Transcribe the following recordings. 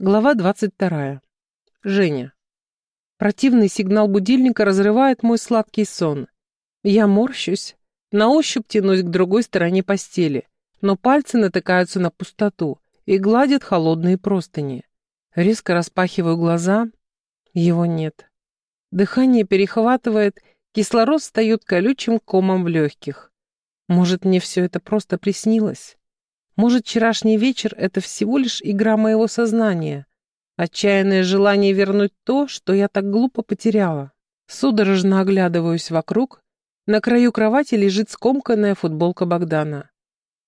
Глава 22. Женя. Противный сигнал будильника разрывает мой сладкий сон. Я морщусь, на ощупь тянусь к другой стороне постели, но пальцы натыкаются на пустоту и гладят холодные простыни. Резко распахиваю глаза, его нет. Дыхание перехватывает, кислород встает колючим комом в легких. Может, мне все это просто приснилось? Может, вчерашний вечер — это всего лишь игра моего сознания, отчаянное желание вернуть то, что я так глупо потеряла. Судорожно оглядываюсь вокруг. На краю кровати лежит скомканная футболка Богдана.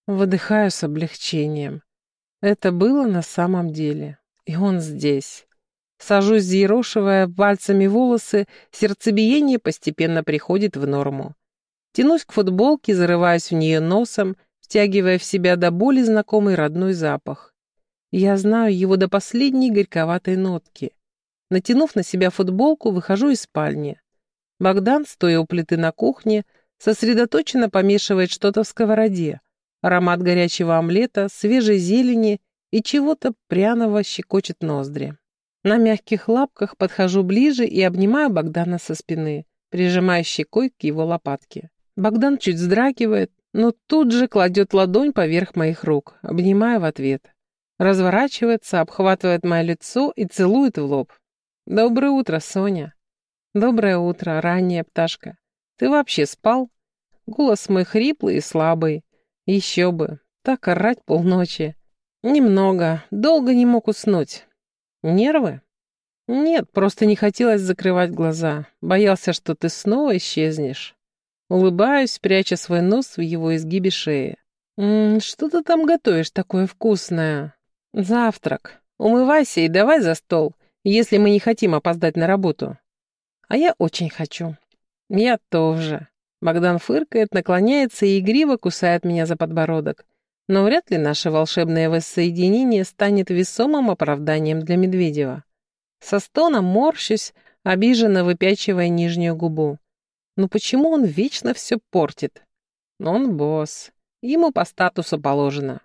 Выдыхаю с облегчением. Это было на самом деле. И он здесь. Сажусь, зерошивая пальцами волосы, сердцебиение постепенно приходит в норму. Тянусь к футболке, зарываюсь в нее носом, втягивая в себя до боли знакомый родной запах. Я знаю его до последней горьковатой нотки. Натянув на себя футболку, выхожу из спальни. Богдан, стоя у плиты на кухне, сосредоточенно помешивает что-то в сковороде. Аромат горячего омлета, свежей зелени и чего-то пряного щекочет ноздри. На мягких лапках подхожу ближе и обнимаю Богдана со спины, прижимая щекой к его лопатке. Богдан чуть вздрагивает, но тут же кладет ладонь поверх моих рук, обнимая в ответ. Разворачивается, обхватывает мое лицо и целует в лоб. «Доброе утро, Соня». «Доброе утро, ранняя пташка. Ты вообще спал?» Голос мой хриплый и слабый. Еще бы, так орать полночи. Немного, долго не мог уснуть. Нервы? Нет, просто не хотелось закрывать глаза. Боялся, что ты снова исчезнешь. Улыбаюсь, пряча свой нос в его изгибе шеи. «М -м, «Что ты там готовишь такое вкусное?» «Завтрак. Умывайся и давай за стол, если мы не хотим опоздать на работу». «А я очень хочу». «Я тоже». Богдан фыркает, наклоняется и игриво кусает меня за подбородок. Но вряд ли наше волшебное воссоединение станет весомым оправданием для Медведева. Со стоном морщусь, обиженно выпячивая нижнюю губу. Ну почему он вечно все портит? Он босс. Ему по статусу положено.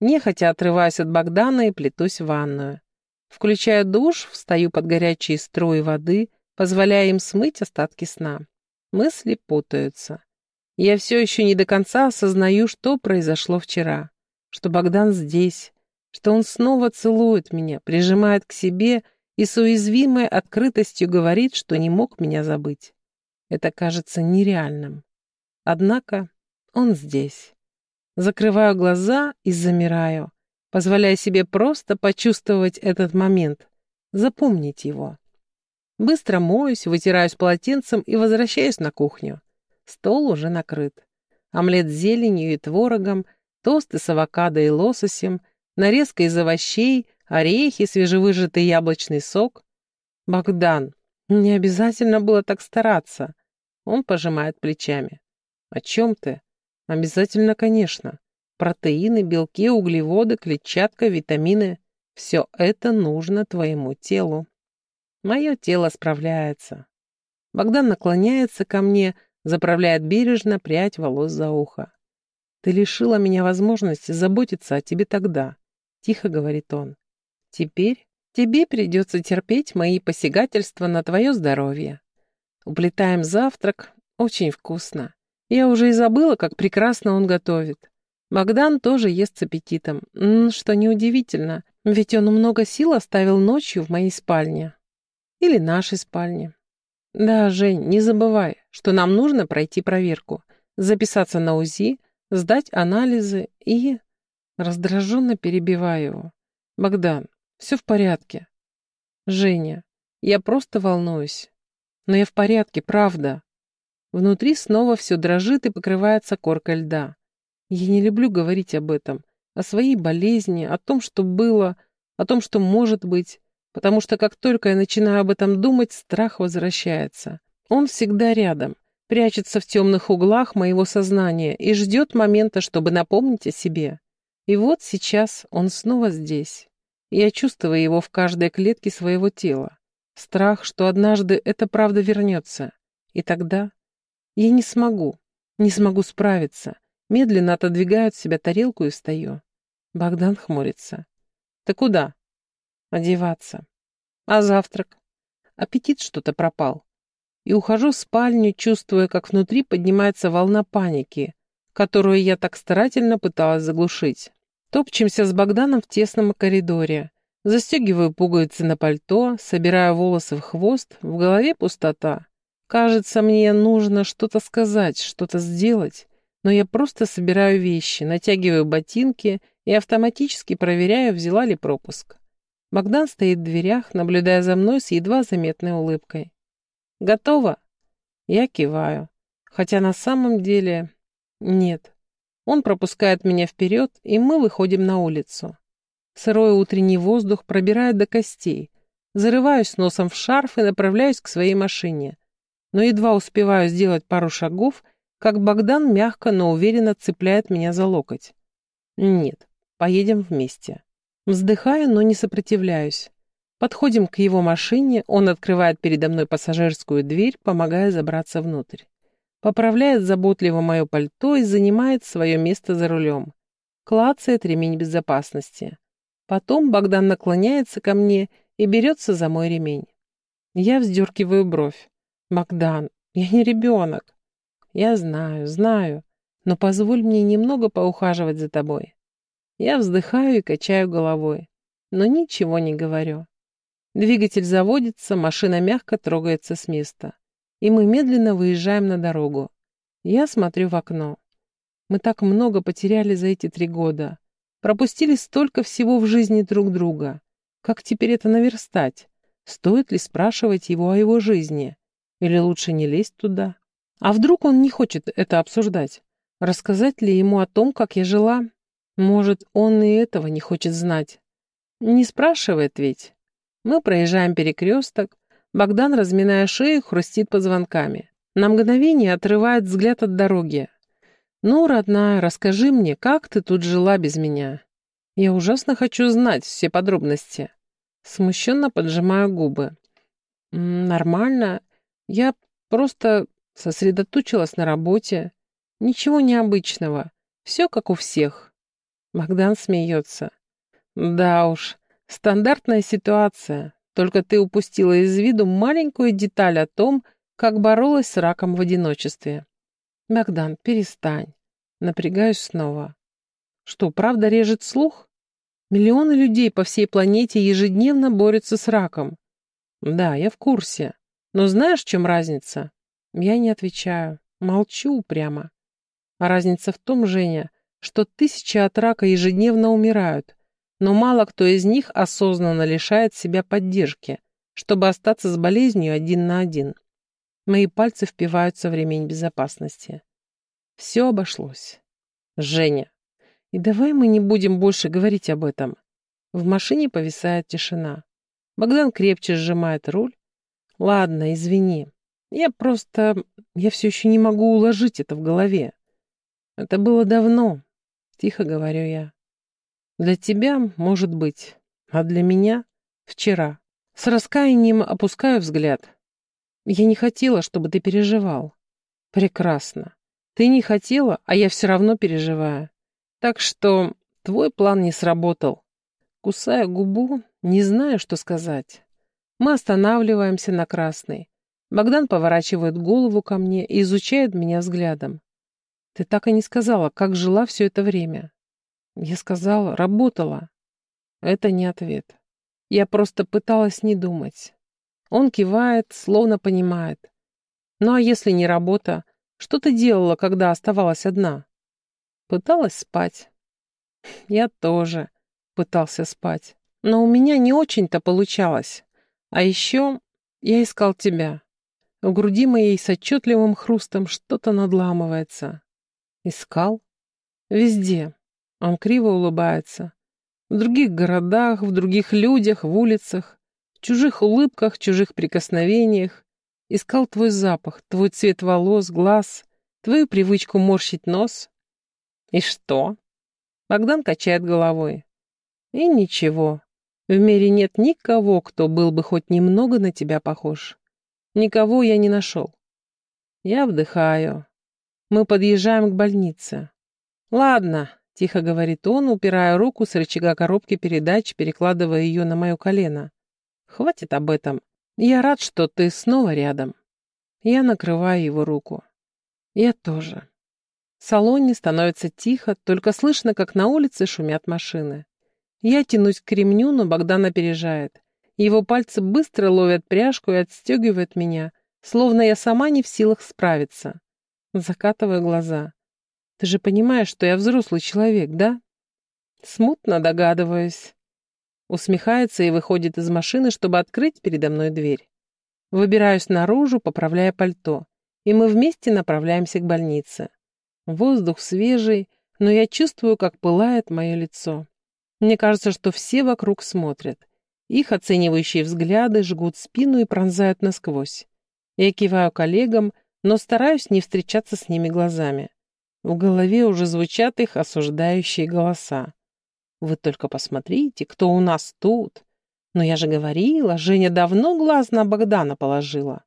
Нехотя отрываюсь от Богдана и плетусь в ванную. Включаю душ, встаю под горячие струи воды, позволяя им смыть остатки сна. Мысли путаются. Я все еще не до конца осознаю, что произошло вчера. Что Богдан здесь, что он снова целует меня, прижимает к себе и с уязвимой открытостью говорит, что не мог меня забыть. Это кажется нереальным. Однако он здесь. Закрываю глаза и замираю, позволяя себе просто почувствовать этот момент, запомнить его. Быстро моюсь, вытираюсь полотенцем и возвращаюсь на кухню. Стол уже накрыт. Омлет с зеленью и творогом, тосты с авокадо и лососем, нарезка из овощей, орехи, свежевыжатый яблочный сок. Богдан, не обязательно было так стараться. Он пожимает плечами. О чем ты? Обязательно, конечно. Протеины, белки, углеводы, клетчатка, витамины. Все это нужно твоему телу. Мое тело справляется. Богдан наклоняется ко мне, заправляет бережно прядь волос за ухо. «Ты лишила меня возможности заботиться о тебе тогда», — тихо говорит он. «Теперь тебе придется терпеть мои посягательства на твое здоровье. Уплетаем завтрак, очень вкусно. Я уже и забыла, как прекрасно он готовит. Богдан тоже ест с аппетитом, что неудивительно, ведь он много сил оставил ночью в моей спальне. Или нашей спальне. Да, Жень, не забывай, что нам нужно пройти проверку, записаться на УЗИ, сдать анализы и... Раздраженно перебиваю его. Богдан, все в порядке. Женя, я просто волнуюсь. Но я в порядке, правда. Внутри снова все дрожит и покрывается коркой льда. Я не люблю говорить об этом, о своей болезни, о том, что было, о том, что может быть, потому что как только я начинаю об этом думать, страх возвращается. Он всегда рядом, прячется в темных углах моего сознания и ждет момента, чтобы напомнить о себе. И вот сейчас он снова здесь. Я чувствую его в каждой клетке своего тела. Страх, что однажды это правда вернется. И тогда я не смогу, не смогу справиться. Медленно отодвигаю от себя тарелку и встаю. Богдан хмурится. «Ты куда?» Одеваться. А завтрак? Аппетит что-то пропал. И ухожу в спальню, чувствуя, как внутри поднимается волна паники, которую я так старательно пыталась заглушить. Топчемся с Богданом в тесном коридоре. Застегиваю пуговицы на пальто, собираю волосы в хвост, в голове пустота. Кажется, мне нужно что-то сказать, что-то сделать, но я просто собираю вещи, натягиваю ботинки и автоматически проверяю, взяла ли пропуск. Богдан стоит в дверях, наблюдая за мной с едва заметной улыбкой. «Готово?» Я киваю. Хотя на самом деле... Нет. Он пропускает меня вперед, и мы выходим на улицу. Сырой утренний воздух пробирает до костей. Зарываюсь носом в шарф и направляюсь к своей машине. Но едва успеваю сделать пару шагов, как Богдан мягко, но уверенно цепляет меня за локоть. Нет, поедем вместе. Вздыхаю, но не сопротивляюсь. Подходим к его машине, он открывает передо мной пассажирскую дверь, помогая забраться внутрь. Поправляет заботливо мое пальто и занимает свое место за рулем. Клацает ремень безопасности. Потом Богдан наклоняется ко мне и берется за мой ремень. Я вздергиваю бровь. «Богдан, я не ребенок». «Я знаю, знаю, но позволь мне немного поухаживать за тобой». Я вздыхаю и качаю головой, но ничего не говорю. Двигатель заводится, машина мягко трогается с места. И мы медленно выезжаем на дорогу. Я смотрю в окно. Мы так много потеряли за эти три года. Пропустили столько всего в жизни друг друга. Как теперь это наверстать? Стоит ли спрашивать его о его жизни? Или лучше не лезть туда? А вдруг он не хочет это обсуждать? Рассказать ли ему о том, как я жила? Может, он и этого не хочет знать? Не спрашивает ведь. Мы проезжаем перекресток. Богдан, разминая шею, хрустит позвонками. На мгновение отрывает взгляд от дороги. «Ну, родная, расскажи мне, как ты тут жила без меня? Я ужасно хочу знать все подробности». Смущенно поджимаю губы. «Нормально. Я просто сосредоточилась на работе. Ничего необычного. Все как у всех». Богдан смеется. «Да уж, стандартная ситуация. Только ты упустила из виду маленькую деталь о том, как боролась с раком в одиночестве. Богдан, перестань. Напрягаюсь снова. Что, правда режет слух? Миллионы людей по всей планете ежедневно борются с раком. Да, я в курсе. Но знаешь, в чем разница? Я не отвечаю. Молчу прямо. А разница в том, Женя, что тысячи от рака ежедневно умирают, но мало кто из них осознанно лишает себя поддержки, чтобы остаться с болезнью один на один. Мои пальцы впиваются в ремень безопасности. Все обошлось. Женя. И давай мы не будем больше говорить об этом. В машине повисает тишина. Богдан крепче сжимает руль. Ладно, извини. Я просто... Я все еще не могу уложить это в голове. Это было давно, тихо говорю я. Для тебя, может быть, а для меня — вчера. С раскаянием опускаю взгляд. Я не хотела, чтобы ты переживал. Прекрасно. Ты не хотела, а я все равно переживаю. Так что твой план не сработал. Кусая губу, не знаю, что сказать. Мы останавливаемся на красной. Богдан поворачивает голову ко мне и изучает меня взглядом. Ты так и не сказала, как жила все это время. Я сказала, работала. Это не ответ. Я просто пыталась не думать. Он кивает, словно понимает. Ну а если не работа, что ты делала, когда оставалась одна? Пыталась спать. Я тоже пытался спать. Но у меня не очень-то получалось. А еще я искал тебя. В груди моей с отчетливым хрустом что-то надламывается. Искал? Везде. Он криво улыбается. В других городах, в других людях, в улицах, в чужих улыбках, чужих прикосновениях. Искал твой запах, твой цвет волос, глаз, твою привычку морщить нос. И что? Богдан качает головой. И ничего. В мире нет никого, кто был бы хоть немного на тебя похож. Никого я не нашел. Я вдыхаю. Мы подъезжаем к больнице. Ладно, Тихо говорит он, упирая руку с рычага коробки передач, перекладывая ее на мое колено. Хватит об этом. Я рад, что ты снова рядом. Я накрываю его руку. Я тоже. В салоне становится тихо, только слышно, как на улице шумят машины. Я тянусь к ремню, но Богдан опережает. Его пальцы быстро ловят пряжку и отстегивают меня, словно я сама не в силах справиться. Закатываю глаза. Ты же понимаешь, что я взрослый человек, да? Смутно догадываюсь. Усмехается и выходит из машины, чтобы открыть передо мной дверь. Выбираюсь наружу, поправляя пальто, и мы вместе направляемся к больнице. Воздух свежий, но я чувствую, как пылает мое лицо. Мне кажется, что все вокруг смотрят. Их оценивающие взгляды жгут спину и пронзают насквозь. Я киваю коллегам, но стараюсь не встречаться с ними глазами. В голове уже звучат их осуждающие голоса. Вы только посмотрите, кто у нас тут. Но я же говорила, Женя давно глаз на Богдана положила.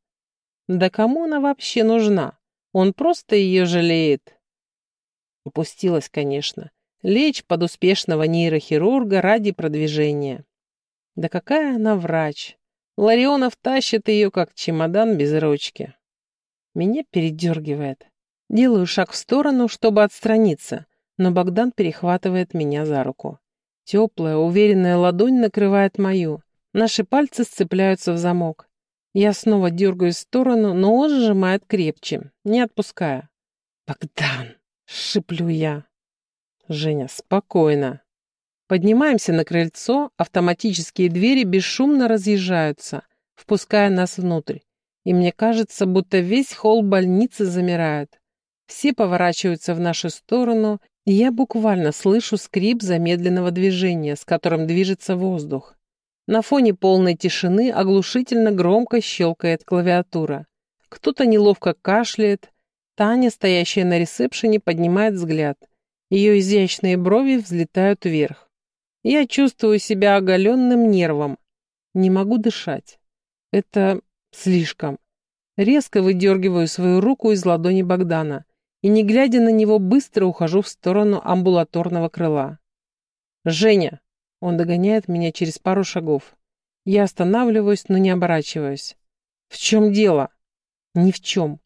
Да кому она вообще нужна? Он просто ее жалеет. Упустилась, конечно. Лечь под успешного нейрохирурга ради продвижения. Да какая она врач. Ларионов тащит ее, как чемодан без ручки. Меня передергивает. Делаю шаг в сторону, чтобы отстраниться, но Богдан перехватывает меня за руку. Теплая, уверенная ладонь накрывает мою. Наши пальцы сцепляются в замок. Я снова дергаюсь в сторону, но он сжимает крепче, не отпуская. «Богдан!» — шиплю я. «Женя, спокойно!» Поднимаемся на крыльцо, автоматические двери бесшумно разъезжаются, впуская нас внутрь. И мне кажется, будто весь холл больницы замирает. Все поворачиваются в нашу сторону, и я буквально слышу скрип замедленного движения, с которым движется воздух. На фоне полной тишины оглушительно громко щелкает клавиатура. Кто-то неловко кашляет. Таня, стоящая на ресепшене, поднимает взгляд. Ее изящные брови взлетают вверх. Я чувствую себя оголенным нервом. Не могу дышать. Это слишком. Резко выдергиваю свою руку из ладони Богдана и, не глядя на него, быстро ухожу в сторону амбулаторного крыла. «Женя!» Он догоняет меня через пару шагов. Я останавливаюсь, но не оборачиваюсь. «В чем дело?» «Ни в чем.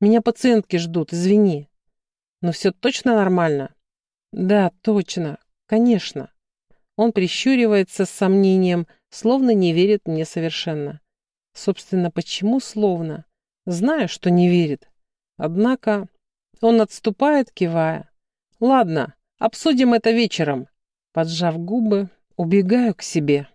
Меня пациентки ждут, извини». «Но все точно нормально?» «Да, точно. Конечно». Он прищуривается с сомнением, словно не верит мне совершенно. Собственно, почему словно? Знаю, что не верит. Однако он отступает, кивая. «Ладно, обсудим это вечером». Поджав губы, убегаю к себе.